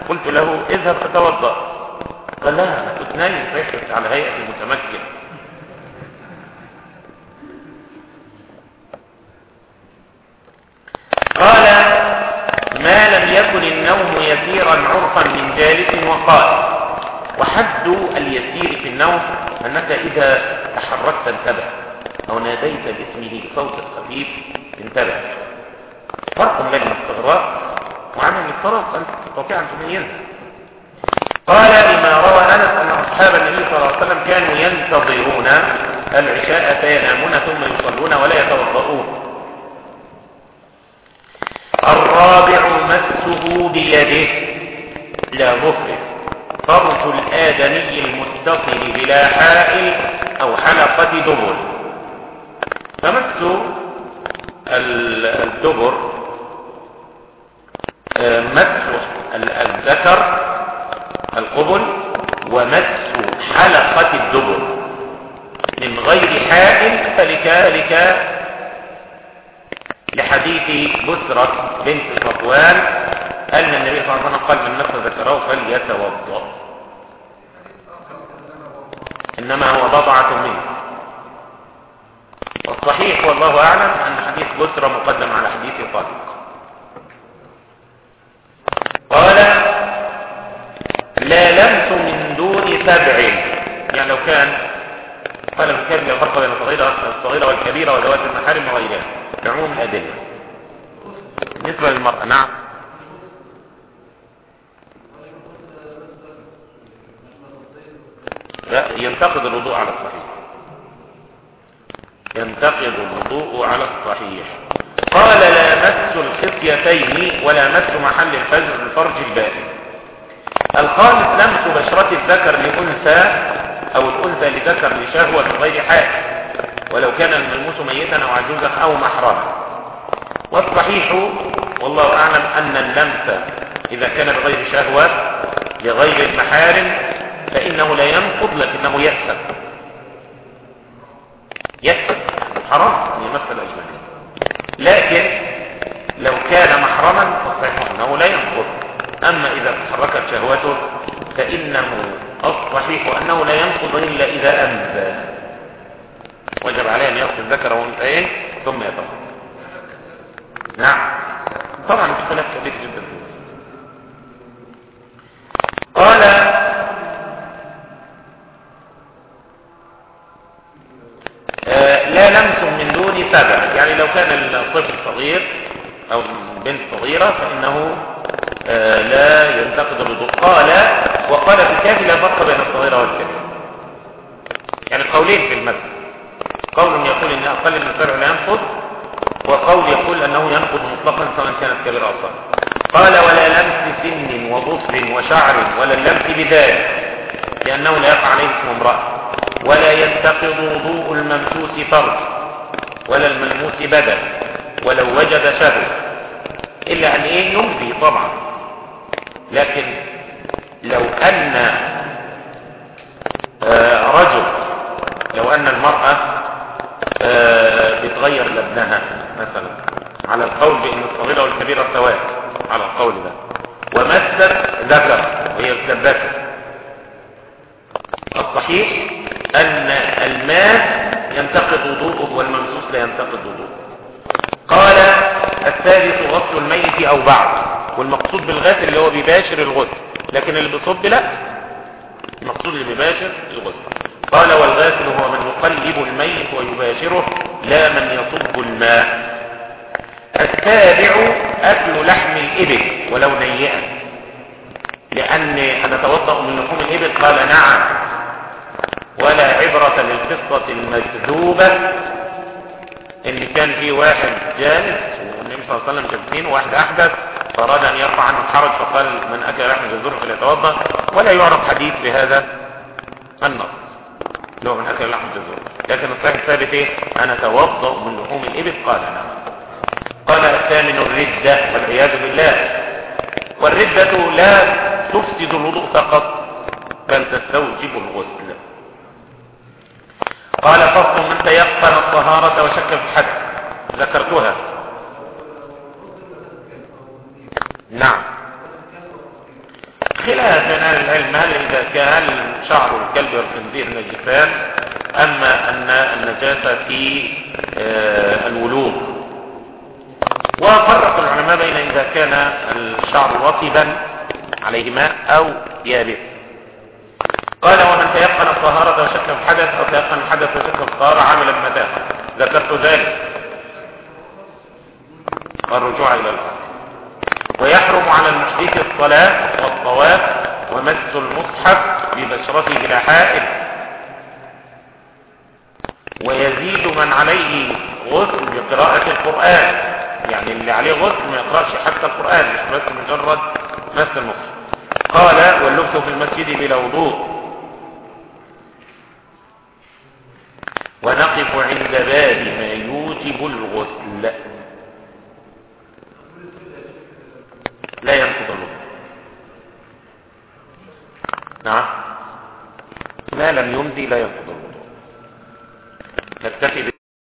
A: قلت له اذهب فتوضأ قال لا أنا كنت نايم فيحدث على هيئة المتمكن قال ما لم يكن النوم يسيرا عرفا من جالس وقال وحد اليسير في النوم أنك إذا تحركت انتبه أو ناديت باسمه بصوت خفيف انتبه فرق بين الاستغراق وعدم الاضطراب أنت تستطيع أن تميزه قال لما روى أنس أن أصحاب النبي صلى الله عليه وسلم كانوا ينتظرون العشاء فينامون ثم يصلون ولا يتوضؤون. الرابع مسه بيده. لا مفرد. فرج الآدمي المتصل بلا حائل أو حلقة دبر. فمس الدبر better إذا كان بغير شهوة لغير المحارم فإنه لا ينقض لكنه يكسب يكسب حرام. يمس الأجنبي لكن لو كان محرما فالصحيح أنه لا ينقض. أما إذا تحركت شهوته فإنه الصحيح أنه لا ينقض إلا إذا أنبى. وجب عليه أن يغسل ذكر وأنثيين ثم يطهر نعم. طبعا اختلاف كبير جدا قال متابعة يعني لو كان الطفل صغير أو بنت صغيرة فإنه آه، لا ينتقد الوضوء. قال وقال في الكافي لا فرق بين الصغيرة والكبيرة يعني قولين في المسجد قول يقول إن أقل من الفرع لا ينقض وقول يقول أنه ينقض مطلقا سواء كانت كبيرة أو صغيرة. قال ولا لمس سن وظفر وشعر ولا اللمس بذلك لأنه لا يقع عليه اسم امرأة. ولا ينتقض وضوء الممسوس فرج ولا الملموس بدل ولو وجد شبه. إلا أن إيه؟ يمضي طبعا. لكن لو أن آه، رجل لو أن المرأة آه، بتغير لابنها مثلا على القول بأن الصغيرة والكبيرة سواء على القول ده ومست ذكر وهي الثبتة الصحيح أن الماء ينتقد وضوءه والممسوس لا ينتقد وضوءه. قال الثالث غسل الميت أو بعد والمقصود بالغسل اللي هو بيباشر الغسل. لكن اللي بيصب لا. المقصود اللي بيباشر الغسل. قال والغاسل هو من يقلب الميت ويباشره لا من يصب الماء. السابع أكل لحم الإبل ولو نيئا. لأن أنا توضأ من لحوم الإبل قال نعم. ولا عبرة للقصة المكذوبة إن كان في واحد جالس والنبي صلى الله عليه وسلم جالسين وواحد أحدث فأراد أن يرفع عنه الحرج فقال من أكل لحم جزور فليتوضأ. ولا يعرف حديث بهذا النص. لو من أكل لحم جزور. لكن الصحيح الثابت إيه؟ أنا توضأ من لحوم الإبل قال نعم. قال الثامن الردة والعياذ بالله. والردة لا تفسد الوضوء فقط بل تستوجب الغسل. قال فصل من تيقن الطهارة وشك في الحد. ذكرتها. نعم. خلاف بين أهل العلم هل إذا كان شعر الكلب والخنزير نجسان أما أن النجاسة في آه، الولوغ وفرق العلماء بين إذا كان الشعر رطبا عليه ماء أو يابس. قال ومن تيقن الطهارة وشك الحدث أو تيقن الحدث وشك الطهارة عمل بمتاه ذكرت ذلك. الرجوع إلى الاصل ويحرم على المحدث الصلاة والطواف ومس المصحف ببشرته بلا حائل. ويزيد من عليه غسل بقراءة القرآن. يعني اللي عليه غسل ما يقرأش حتى القرآن مش بس مجرد مس المصحف قال واللبس في المسجد بلا وضوء. ونقف عند باب ما يوجب الغسل. لا ينقض الوضوء. نعم. ما لم يمضي لا ينقض الوضوء. نكتفي